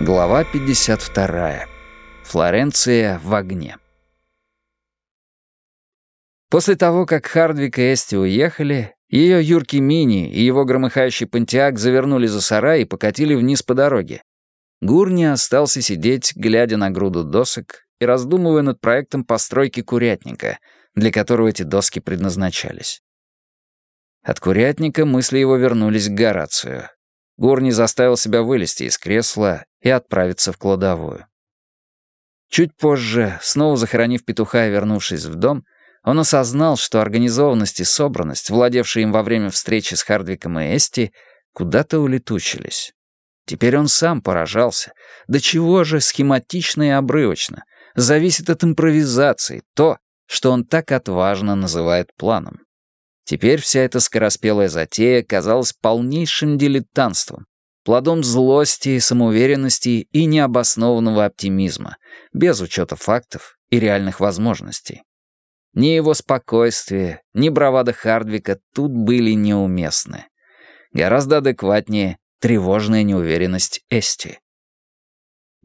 Глава 52. Флоренция в огне. После того, как Хардвик и Эсти уехали, ее юркий Мини и его громыхающий Пантиак завернули за сарай и покатили вниз по дороге. Гурни остался сидеть, глядя на груду досок и раздумывая над проектом постройки курятника, для которого эти доски предназначались. От курятника мысли его вернулись к Горацию. Гурни заставил себя вылезти из кресла и отправиться в кладовую. Чуть позже, снова захоронив петуха и вернувшись в дом, он осознал, что организованность и собранность, владевшие им во время встречи с Хардвиком и Эсти, куда-то улетучились. Теперь он сам поражался. До чего же схематично и обрывочно. Зависит от импровизации то, что он так отважно называет планом. Теперь вся эта скороспелая затея казалась полнейшим дилетантством, плодом злости, самоуверенности и необоснованного оптимизма, без учета фактов и реальных возможностей. Ни его спокойствие, ни бравада Хардвика тут были неуместны. Гораздо адекватнее тревожная неуверенность Эсти.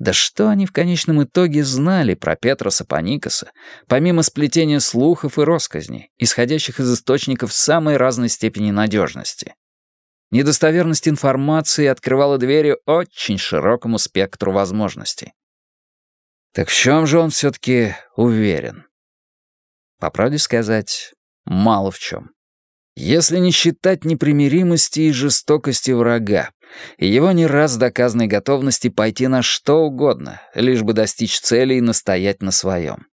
Да что они в конечном итоге знали про Петроса Паникаса, помимо сплетения слухов и росказней, исходящих из источников самой разной степени надежности? Недостоверность информации открывала двери очень широкому спектру возможностей. Так в чем же он все-таки уверен? По правде сказать, мало в чем. Если не считать непримиримости и жестокости врага, и его не раз доказанной готовности пойти на что угодно, лишь бы достичь цели и настоять на своем.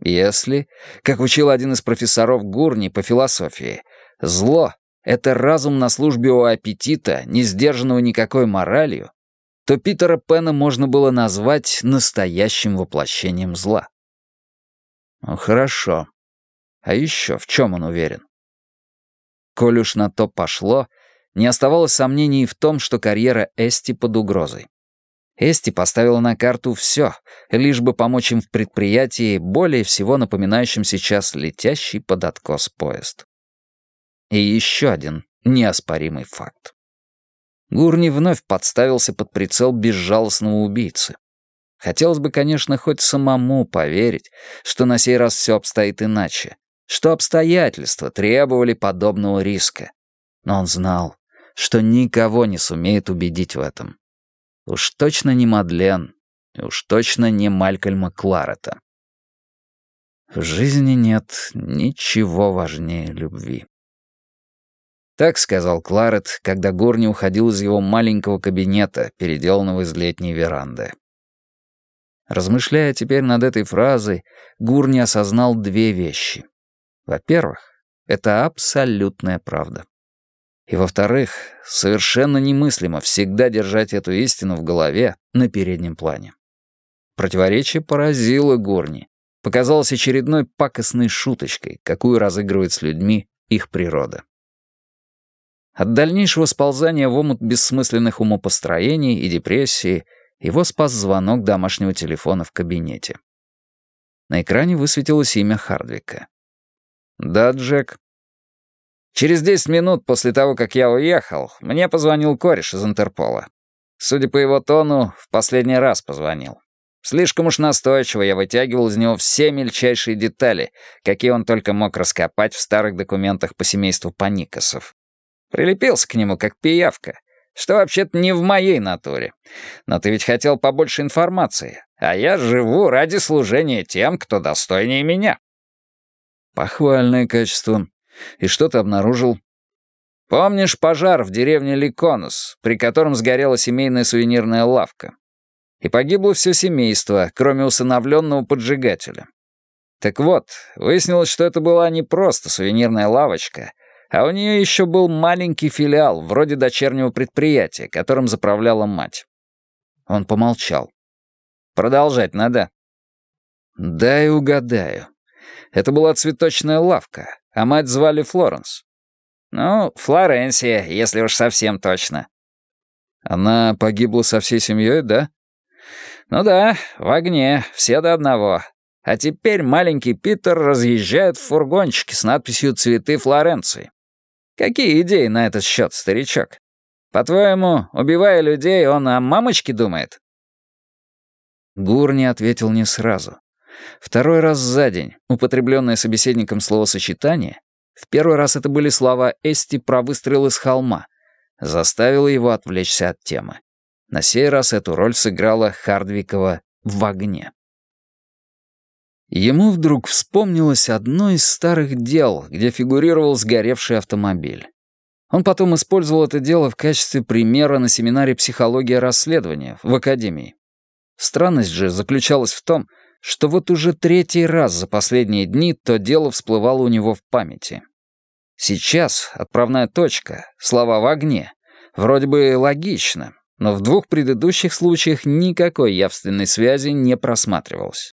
Если, как учил один из профессоров Гурни по философии, зло — это разум на службе у аппетита, не сдержанного никакой моралью, то Питера Пена можно было назвать настоящим воплощением зла. Ну, хорошо. А еще в чем он уверен? Коль уж на то пошло, не оставалось сомнений в том, что карьера Эсти под угрозой. Эсти поставила на карту все, лишь бы помочь им в предприятии, более всего напоминающем сейчас летящий под откос поезд. И еще один неоспоримый факт. Гурни вновь подставился под прицел безжалостного убийцы. Хотелось бы, конечно, хоть самому поверить, что на сей раз все обстоит иначе, что обстоятельства требовали подобного риска. Но он знал, что никого не сумеет убедить в этом. Уж точно не Мадлен, и уж точно не Малькольма Кларета. В жизни нет ничего важнее любви. Так сказал Кларет, когда Горни уходил из его маленького кабинета, переделанного из летней веранды. Размышляя теперь над этой фразой, Гурни осознал две вещи. Во-первых, это абсолютная правда. И во-вторых, совершенно немыслимо всегда держать эту истину в голове на переднем плане. Противоречие поразило Горни, показалось очередной пакостной шуточкой, какую разыгрывает с людьми их природа. От дальнейшего сползания в омут бессмысленных умопостроений и депрессии его спас звонок домашнего телефона в кабинете. На экране высветилось имя Хардвика. «Да, Джек», Через 10 минут после того, как я уехал, мне позвонил кореш из Интерпола. Судя по его тону, в последний раз позвонил. Слишком уж настойчиво я вытягивал из него все мельчайшие детали, какие он только мог раскопать в старых документах по семейству Паникасов. Прилепился к нему, как пиявка, что вообще-то не в моей натуре. Но ты ведь хотел побольше информации, а я живу ради служения тем, кто достойнее меня. Похвальное качество, и что ты обнаружил? Помнишь пожар в деревне Ликонус, при котором сгорела семейная сувенирная лавка? И погибло все семейство, кроме усыновленного поджигателя. Так вот, выяснилось, что это была не просто сувенирная лавочка, а у нее еще был маленький филиал, вроде дочернего предприятия, которым заправляла мать. Он помолчал. Продолжать надо. Дай угадаю. Это была цветочная лавка, а мать звали Флоренс. Ну, Флоренсия, если уж совсем точно. Она погибла со всей семьей, да? Ну да, в огне, все до одного. А теперь маленький Питер разъезжает в фургончике с надписью «Цветы Флоренции». Какие идеи на этот счет, старичок? По-твоему, убивая людей, он о мамочке думает?» Гурни ответил не сразу. Второй раз за день, употребленное собеседником словосочетание, в первый раз это были слова Эсти про выстрел из холма, заставило его отвлечься от темы. На сей раз эту роль сыграла Хардвикова в огне. Ему вдруг вспомнилось одно из старых дел, где фигурировал сгоревший автомобиль. Он потом использовал это дело в качестве примера на семинаре «Психология расследования» в Академии. Странность же заключалась в том, что вот уже третий раз за последние дни то дело всплывало у него в памяти. Сейчас отправная точка, слова в огне. Вроде бы логично, но в двух предыдущих случаях никакой явственной связи не просматривалось.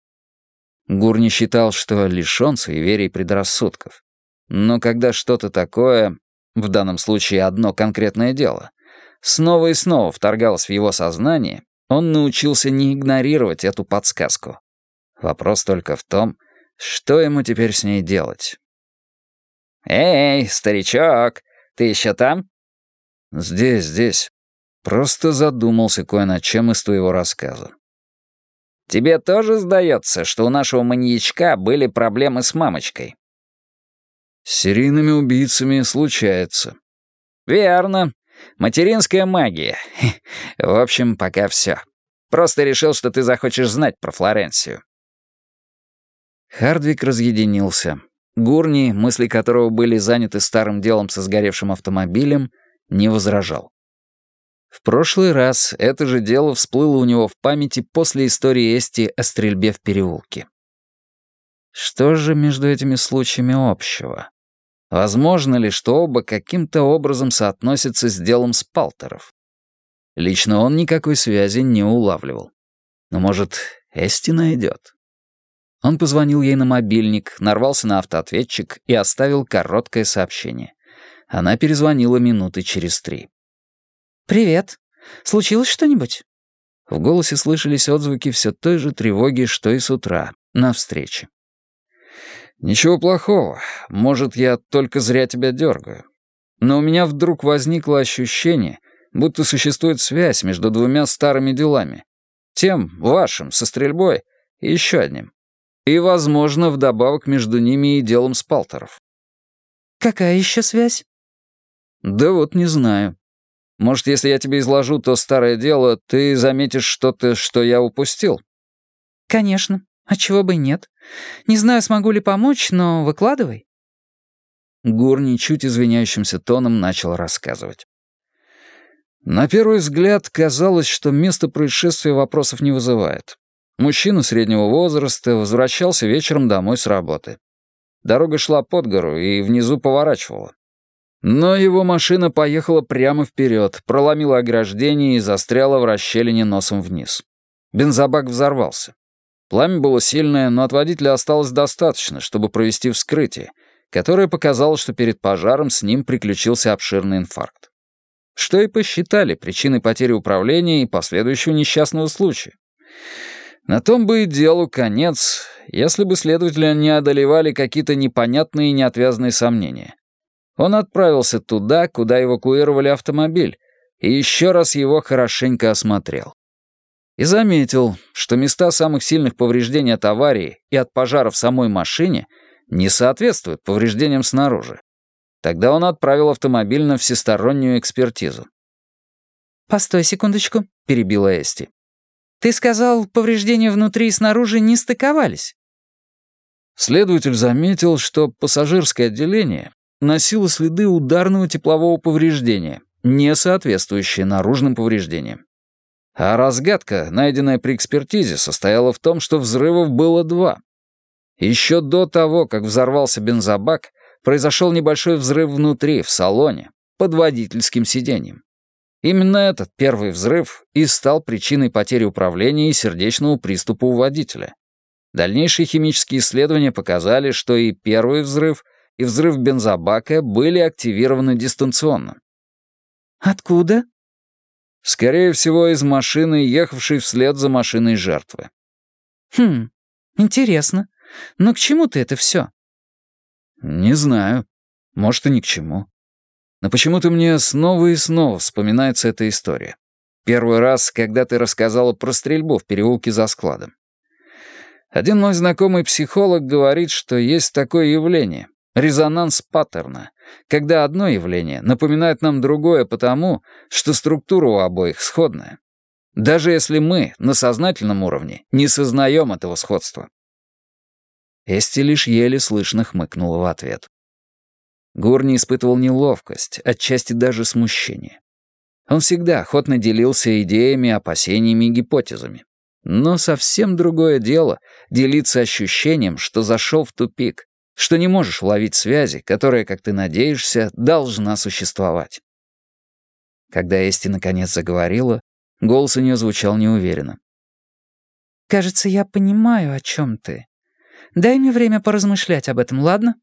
Гурни считал, что лишён суеверий и предрассудков. Но когда что-то такое, в данном случае одно конкретное дело, снова и снова вторгалось в его сознание, он научился не игнорировать эту подсказку. Вопрос только в том, что ему теперь с ней делать. «Эй, старичок, ты еще там?» «Здесь, здесь. Просто задумался кое над чем из твоего рассказа». «Тебе тоже сдается, что у нашего маньячка были проблемы с мамочкой?» «С серийными убийцами случается». «Верно. Материнская магия. В общем, пока все. Просто решил, что ты захочешь знать про Флоренцию». Хардвик разъединился. Гурни, мысли которого были заняты старым делом со сгоревшим автомобилем, не возражал. В прошлый раз это же дело всплыло у него в памяти после истории Эсти о стрельбе в переулке. Что же между этими случаями общего? Возможно ли, что оба каким-то образом соотносятся с делом Спалтеров? Лично он никакой связи не улавливал. Но, может, Эсти найдет? Он позвонил ей на мобильник, нарвался на автоответчик и оставил короткое сообщение. Она перезвонила минуты через три. «Привет. Случилось что-нибудь?» В голосе слышались отзвуки все той же тревоги, что и с утра, на встрече. «Ничего плохого. Может, я только зря тебя дергаю. Но у меня вдруг возникло ощущение, будто существует связь между двумя старыми делами. Тем, вашим, со стрельбой, и еще одним. И, возможно, вдобавок между ними и делом Спалтеров. «Какая еще связь?» «Да вот не знаю. Может, если я тебе изложу то старое дело, ты заметишь что-то, что я упустил?» «Конечно. А чего бы нет. Не знаю, смогу ли помочь, но выкладывай». Гурни чуть извиняющимся тоном начал рассказывать. На первый взгляд казалось, что место происшествия вопросов не вызывает. Мужчина среднего возраста возвращался вечером домой с работы. Дорога шла под гору и внизу поворачивала. Но его машина поехала прямо вперед, проломила ограждение и застряла в расщелине носом вниз. Бензобак взорвался. Пламя было сильное, но от водителя осталось достаточно, чтобы провести вскрытие, которое показало, что перед пожаром с ним приключился обширный инфаркт. Что и посчитали причиной потери управления и последующего несчастного случая. На том бы и делу конец, если бы следователя не одолевали какие-то непонятные и неотвязные сомнения. Он отправился туда, куда эвакуировали автомобиль, и еще раз его хорошенько осмотрел. И заметил, что места самых сильных повреждений от аварии и от пожара в самой машине не соответствуют повреждениям снаружи. Тогда он отправил автомобиль на всестороннюю экспертизу. «Постой секундочку», — перебила Эсти. Ты сказал, повреждения внутри и снаружи не стыковались. Следователь заметил, что пассажирское отделение носило следы ударного теплового повреждения, не соответствующие наружным повреждениям. А разгадка, найденная при экспертизе, состояла в том, что взрывов было два. Еще до того, как взорвался бензобак, произошел небольшой взрыв внутри, в салоне, под водительским сиденьем. Именно этот первый взрыв и стал причиной потери управления и сердечного приступа у водителя. Дальнейшие химические исследования показали, что и первый взрыв, и взрыв бензобака были активированы дистанционно. «Откуда?» «Скорее всего, из машины, ехавшей вслед за машиной жертвы». «Хм, интересно. Но к чему ты это все?» «Не знаю. Может, и ни к чему. Но почему-то мне снова и снова вспоминается эта история. Первый раз, когда ты рассказала про стрельбу в переулке за складом. Один мой знакомый психолог говорит, что есть такое явление — резонанс паттерна, когда одно явление напоминает нам другое потому, что структура у обоих сходная. Даже если мы на сознательном уровне не сознаем этого сходства. Эсти лишь еле слышно хмыкнула в ответ. Гурни испытывал неловкость, отчасти даже смущение. Он всегда охотно делился идеями, опасениями и гипотезами. Но совсем другое дело — делиться ощущением, что зашел в тупик, что не можешь уловить связи, которая, как ты надеешься, должна существовать. Когда Эсти наконец заговорила, голос у нее звучал неуверенно. «Кажется, я понимаю, о чем ты. Дай мне время поразмышлять об этом, ладно?»